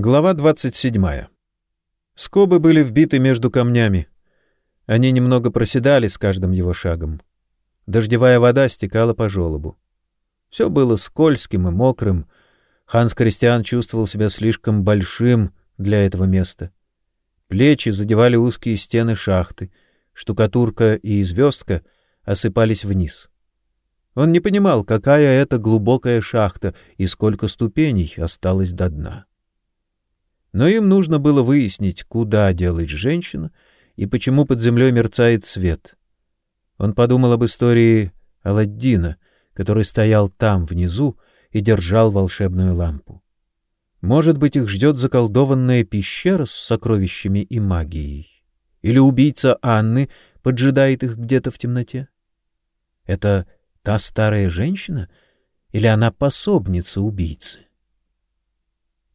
Глава 27. Скобы были вбиты между камнями. Они немного проседали с каждым его шагом. Дождевая вода стекала по желобу. Все было скользким и мокрым. Ханс Кристиан чувствовал себя слишком большим для этого места. Плечи задевали узкие стены шахты, штукатурка и звездка осыпались вниз. Он не понимал, какая это глубокая шахта и сколько ступеней осталось до дна. Но им нужно было выяснить, куда делась женщина и почему под землей мерцает свет. Он подумал об истории Аладдина, который стоял там внизу и держал волшебную лампу. Может быть, их ждет заколдованная пещера с сокровищами и магией? Или убийца Анны поджидает их где-то в темноте? Это та старая женщина или она пособница убийцы?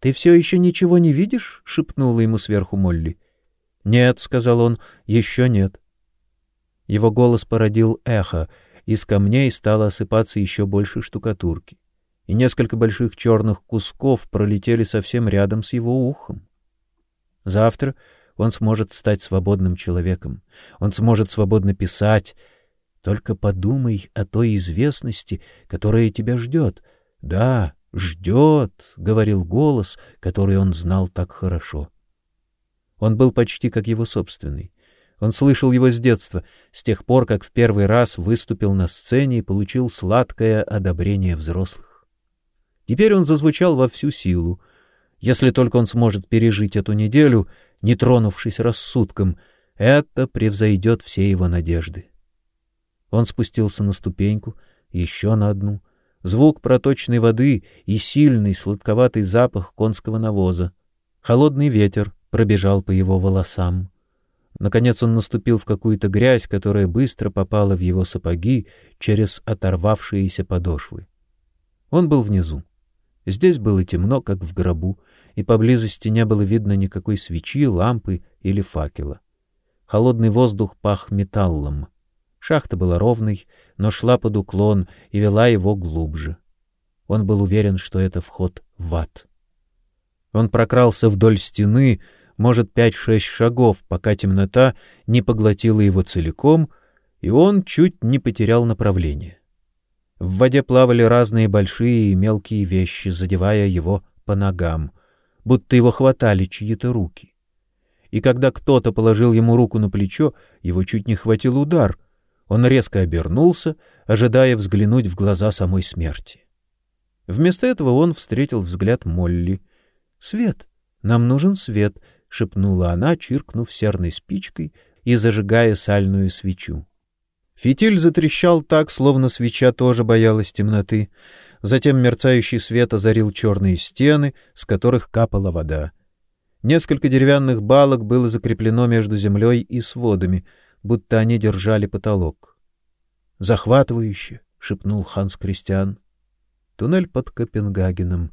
Ты все еще ничего не видишь? шепнула ему сверху Молли. Нет, сказал он, еще нет. Его голос породил эхо, из камней стало осыпаться еще больше штукатурки, и несколько больших черных кусков пролетели совсем рядом с его ухом. Завтра он сможет стать свободным человеком. Он сможет свободно писать. Только подумай о той известности, которая тебя ждет. Да, ждет, — говорил голос, который он знал так хорошо. Он был почти как его собственный. Он слышал его с детства, с тех пор, как в первый раз выступил на сцене и получил сладкое одобрение взрослых. Теперь он зазвучал во всю силу. Если только он сможет пережить эту неделю, не тронувшись рассудком, это превзойдет все его надежды. Он спустился на ступеньку, еще на одну — звук проточной воды и сильный сладковатый запах конского навоза. Холодный ветер пробежал по его волосам. Наконец он наступил в какую-то грязь, которая быстро попала в его сапоги через оторвавшиеся подошвы. Он был внизу. Здесь было темно, как в гробу, и поблизости не было видно никакой свечи, лампы или факела. Холодный воздух пах металлом. Шахта была ровной, но шла под уклон и вела его глубже. Он был уверен, что это вход в ад. Он прокрался вдоль стены, может, пять-шесть шагов, пока темнота не поглотила его целиком, и он чуть не потерял направление. В воде плавали разные большие и мелкие вещи, задевая его по ногам, будто его хватали чьи-то руки. И когда кто-то положил ему руку на плечо, его чуть не хватил удар, он резко обернулся, ожидая взглянуть в глаза самой смерти. Вместо этого он встретил взгляд Молли. "Свет, нам нужен свет", шепнула она, чиркнув серной спичкой и зажигая сальную свечу. Фитиль затрещал так, словно свеча тоже боялась темноты. Затем мерцающий свет озарил черные стены, с которых капала вода. Несколько деревянных балок было закреплено между землей и сводами — будто они держали потолок. Захватывающе, шепнул Ханс Кристиан. Туннель под Копенгагеном.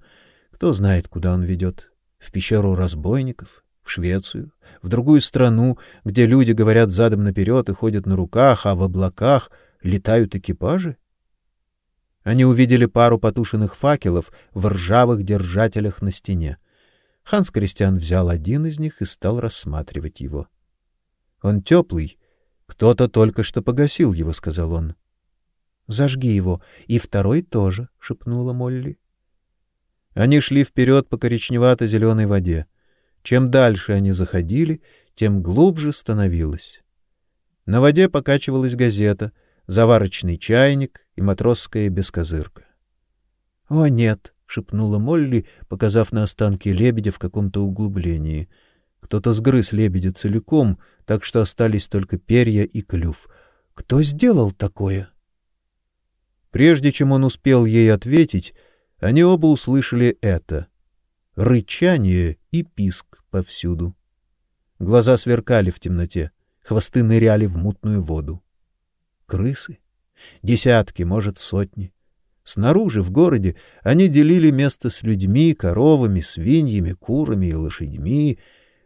Кто знает, куда он ведет? В пещеру разбойников, в Швецию, в другую страну, где люди говорят задом наперед и ходят на руках, а в облаках летают экипажи? Они увидели пару потушенных факелов в ржавых держателях на стене. Ханс Кристиан взял один из них и стал рассматривать его. Он теплый кто-то только что погасил его, сказал он. Зажги его, и второй тоже, шепнула Молли. Они шли вперед по коричневато зеленой воде. Чем дальше они заходили, тем глубже становилось. На воде покачивалась газета, заварочный чайник и матросская бескозырка. "О нет", шепнула Молли, показав на останки лебедя в каком-то углублении. Кто-то сгрыз лебедя целиком, так что остались только перья и клюв. Кто сделал такое? Прежде чем он успел ей ответить, они оба услышали это: рычание и писк повсюду. Глаза сверкали в темноте, хвосты ныряли в мутную воду. Крысы, десятки, может, сотни. Снаружи в городе они делили место с людьми, коровами, свиньями, курами и лошадьми,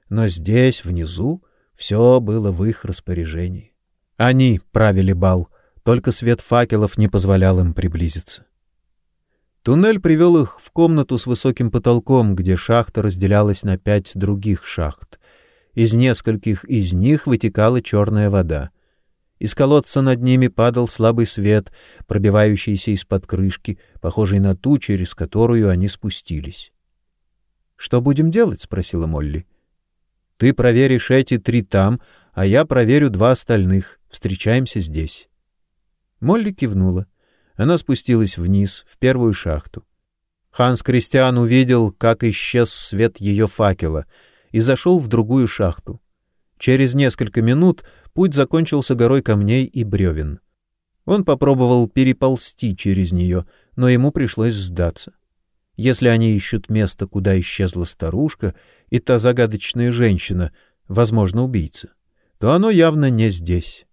но здесь внизу все было в их распоряжении. Они правили бал, только свет факелов не позволял им приблизиться. Туннель привел их в комнату с высоким потолком, где шахта разделялась на пять других шахт. Из нескольких из них вытекала черная вода. Из колодца над ними падал слабый свет, пробивающийся из-под крышки, похожий на ту, через которую они спустились. Что будем делать, спросила Молли. Ты проверишь эти три там, а я проверю два остальных. Встречаемся здесь. Молли кивнула. Она спустилась вниз, в первую шахту. Ханс Кристиан увидел, как исчез свет ее факела, и зашел в другую шахту. Через несколько минут путь закончился горой камней и бревен. Он попробовал переползти через нее, но ему пришлось сдаться. Если они ищут место, куда исчезла старушка и та загадочная женщина, возможно, убийца, то оно явно не здесь.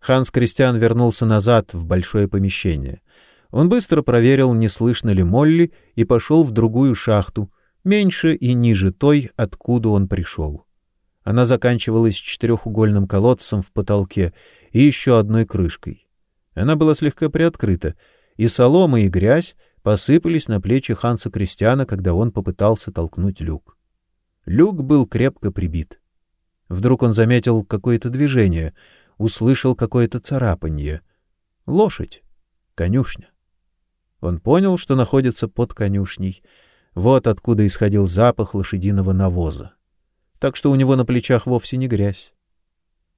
Ханс Кристиан вернулся назад в большое помещение. Он быстро проверил, не слышно ли Молли, и пошел в другую шахту, меньше и ниже той, откуда он пришел. Она заканчивалась четырехугольным колодцем в потолке и еще одной крышкой. Она была слегка приоткрыта, и солома и грязь посыпались на плечи Ханса Кристиана, когда он попытался толкнуть люк. Люк был крепко прибит. Вдруг он заметил какое-то движение — услышал какое-то царапанье. Лошадь. Конюшня. Он понял, что находится под конюшней. Вот откуда исходил запах лошадиного навоза. Так что у него на плечах вовсе не грязь.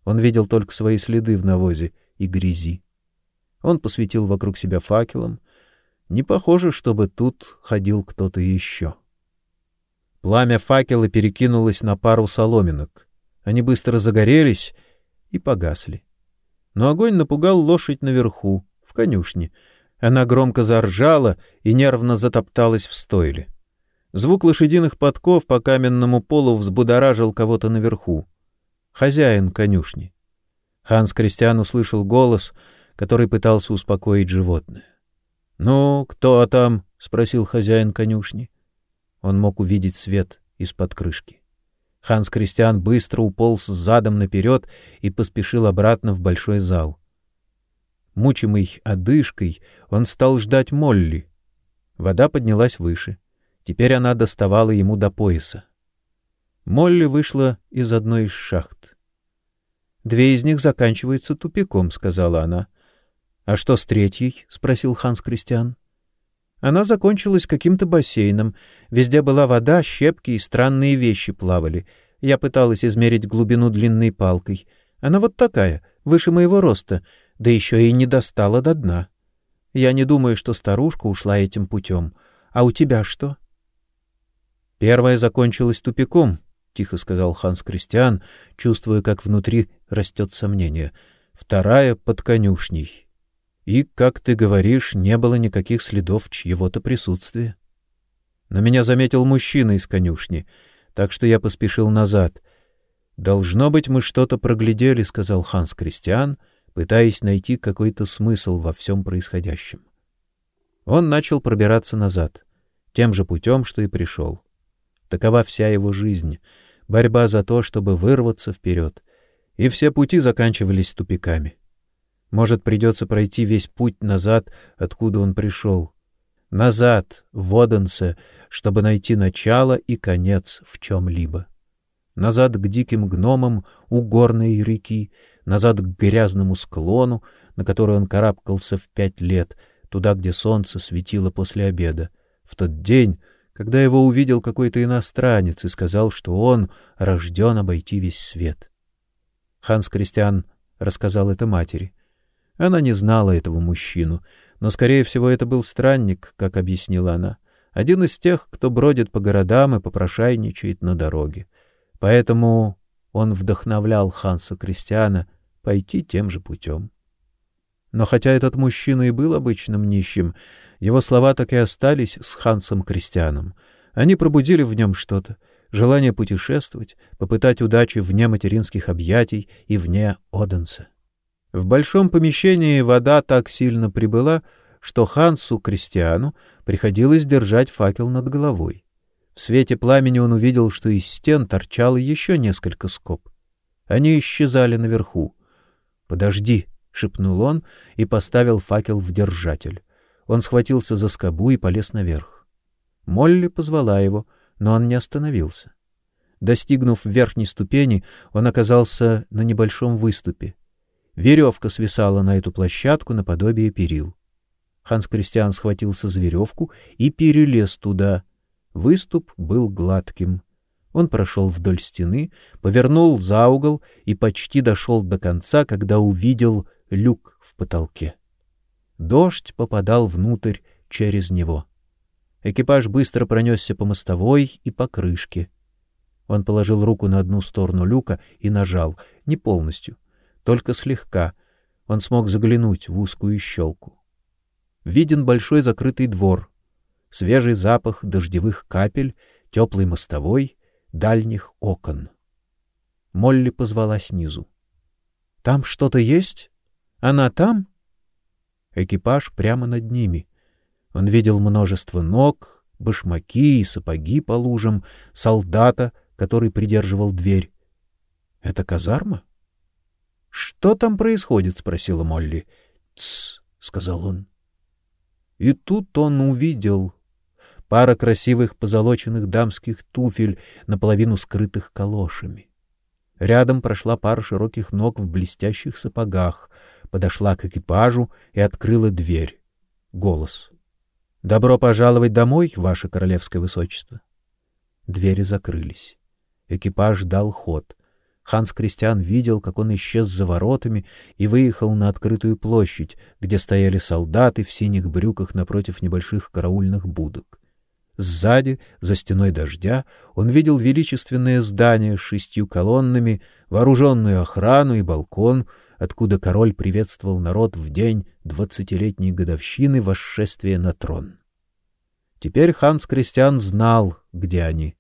Он видел только свои следы в навозе и грязи. Он посветил вокруг себя факелом. Не похоже, чтобы тут ходил кто-то еще. Пламя факела перекинулось на пару соломинок. Они быстро загорелись, и погасли. Но огонь напугал лошадь наверху, в конюшне. Она громко заржала и нервно затопталась в стойле. Звук лошадиных подков по каменному полу взбудоражил кого-то наверху. Хозяин конюшни. Ханс Кристиан услышал голос, который пытался успокоить животное. "Ну, кто там?" спросил хозяин конюшни. Он мог увидеть свет из-под крышки. Ханс Кристиан быстро уполз задом наперед и поспешил обратно в большой зал. Мучимый одышкой, он стал ждать Молли. Вода поднялась выше. Теперь она доставала ему до пояса. Молли вышла из одной из шахт. Две из них заканчиваются тупиком, сказала она. А что с третьей? спросил Ханс Кристиан. Она закончилась каким-то бассейном. Везде была вода, щепки и странные вещи плавали. Я пыталась измерить глубину длинной палкой. Она вот такая, выше моего роста, да еще и не достала до дна. Я не думаю, что старушка ушла этим путем. А у тебя что? Первая закончилась тупиком, тихо сказал Ханс Кристиан, чувствуя, как внутри растет сомнение. Вторая под конюшней. И, как ты говоришь, не было никаких следов чьего-то присутствия. Но меня заметил мужчина из конюшни, так что я поспешил назад. Должно быть, мы что-то проглядели, сказал Ханс Кристиан, пытаясь найти какой-то смысл во всем происходящем. Он начал пробираться назад, тем же путем, что и пришел. Такова вся его жизнь борьба за то, чтобы вырваться вперед, и все пути заканчивались тупиками. Может, придется пройти весь путь назад, откуда он пришел. Назад, в Оденсе, чтобы найти начало и конец в чем-либо. Назад к диким гномам у горной реки, назад к грязному склону, на который он карабкался в пять лет, туда, где солнце светило после обеда, в тот день, когда его увидел какой-то иностранец и сказал, что он рожден обойти весь свет. Ханс Кристиан рассказал это матери. Она не знала этого мужчину, но скорее всего это был странник, как объяснила она, один из тех, кто бродит по городам и попрошайничает на дороге. Поэтому он вдохновлял Ханса Кристиана пойти тем же путем. Но хотя этот мужчина и был обычным нищим, его слова так и остались с Хансом Кристианом. Они пробудили в нем что-то, желание путешествовать, попытать удачи вне материнских объятий и вне Оденса. В большом помещении вода так сильно прибыла, что Хансу Кристиану приходилось держать факел над головой. В свете пламени он увидел, что из стен торчало еще несколько скоб. Они исчезали наверху. "Подожди", шепнул он и поставил факел в держатель. Он схватился за скобу и полез наверх. Молли позвала его, но он не остановился. Достигнув верхней ступени, он оказался на небольшом выступе. Веревка свисала на эту площадку наподобие перил. Ханс Кристиан схватился за веревку и перелез туда. Выступ был гладким. Он прошел вдоль стены, повернул за угол и почти дошел до конца, когда увидел люк в потолке. Дождь попадал внутрь через него. Экипаж быстро пронесся по мостовой и по крышке. Он положил руку на одну сторону люка и нажал, не полностью, только слегка. Он смог заглянуть в узкую щелку. Виден большой закрытый двор, свежий запах дождевых капель, теплый мостовой, дальних окон. Молли позвала снизу. Там что-то есть? Она там? Экипаж прямо над ними. Он видел множество ног, башмаки и сапоги по лужам, солдата, который придерживал дверь. Это казарма? Что там происходит, спросила Молли. "Тсс", сказал он. И тут он увидел пара красивых позолоченных дамских туфель, наполовину скрытых калошами. Рядом прошла пара широких ног в блестящих сапогах, подошла к экипажу и открыла дверь. Голос. Добро пожаловать домой, ваше королевское высочество. Двери закрылись. Экипаж дал ход. Ханс Кристиан видел, как он исчез за воротами и выехал на открытую площадь, где стояли солдаты в синих брюках напротив небольших караульных будок. Сзади, за стеной дождя, он видел величественное здание с шестью колоннами, вооруженную охрану и балкон, откуда король приветствовал народ в день двадцатилетней годовщины восшествия на трон. Теперь Ханс Кристиан знал, где они.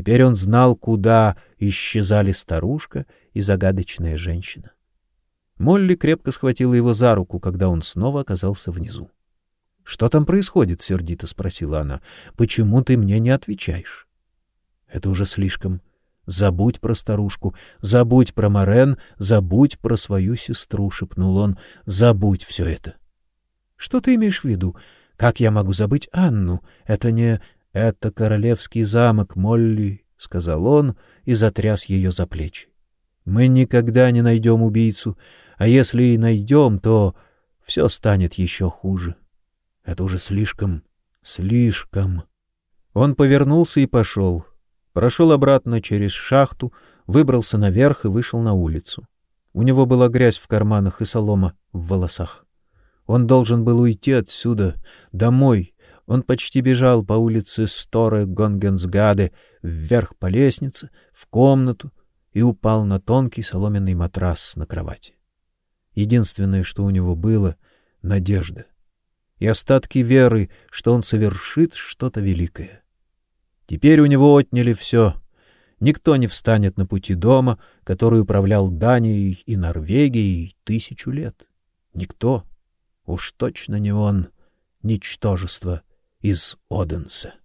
Теперь он знал, куда исчезали старушка и загадочная женщина. Молли крепко схватила его за руку, когда он снова оказался внизу. Что там происходит? сердито спросила она. Почему ты мне не отвечаешь? Это уже слишком. Забудь про старушку, забудь про Марен, забудь про свою сестру, шепнул он. Забудь все это. Что ты имеешь в виду? Как я могу забыть Анну? Это не это королевский замок, Молли, сказал он и затряс ее за плечи. Мы никогда не найдем убийцу, а если и найдем, то все станет еще хуже. Это уже слишком, слишком. Он повернулся и пошел. Прошел обратно через шахту, выбрался наверх и вышел на улицу. У него была грязь в карманах и солома в волосах. Он должен был уйти отсюда, домой. Он почти бежал по улице Сторе Гонгенсгаде вверх по лестнице, в комнату и упал на тонкий соломенный матрас на кровати. Единственное, что у него было — надежда и остатки веры, что он совершит что-то великое. Теперь у него отняли все. Никто не встанет на пути дома, который управлял Данией и Норвегией тысячу лет. Никто. Уж точно не он, ничтожество из Оденса.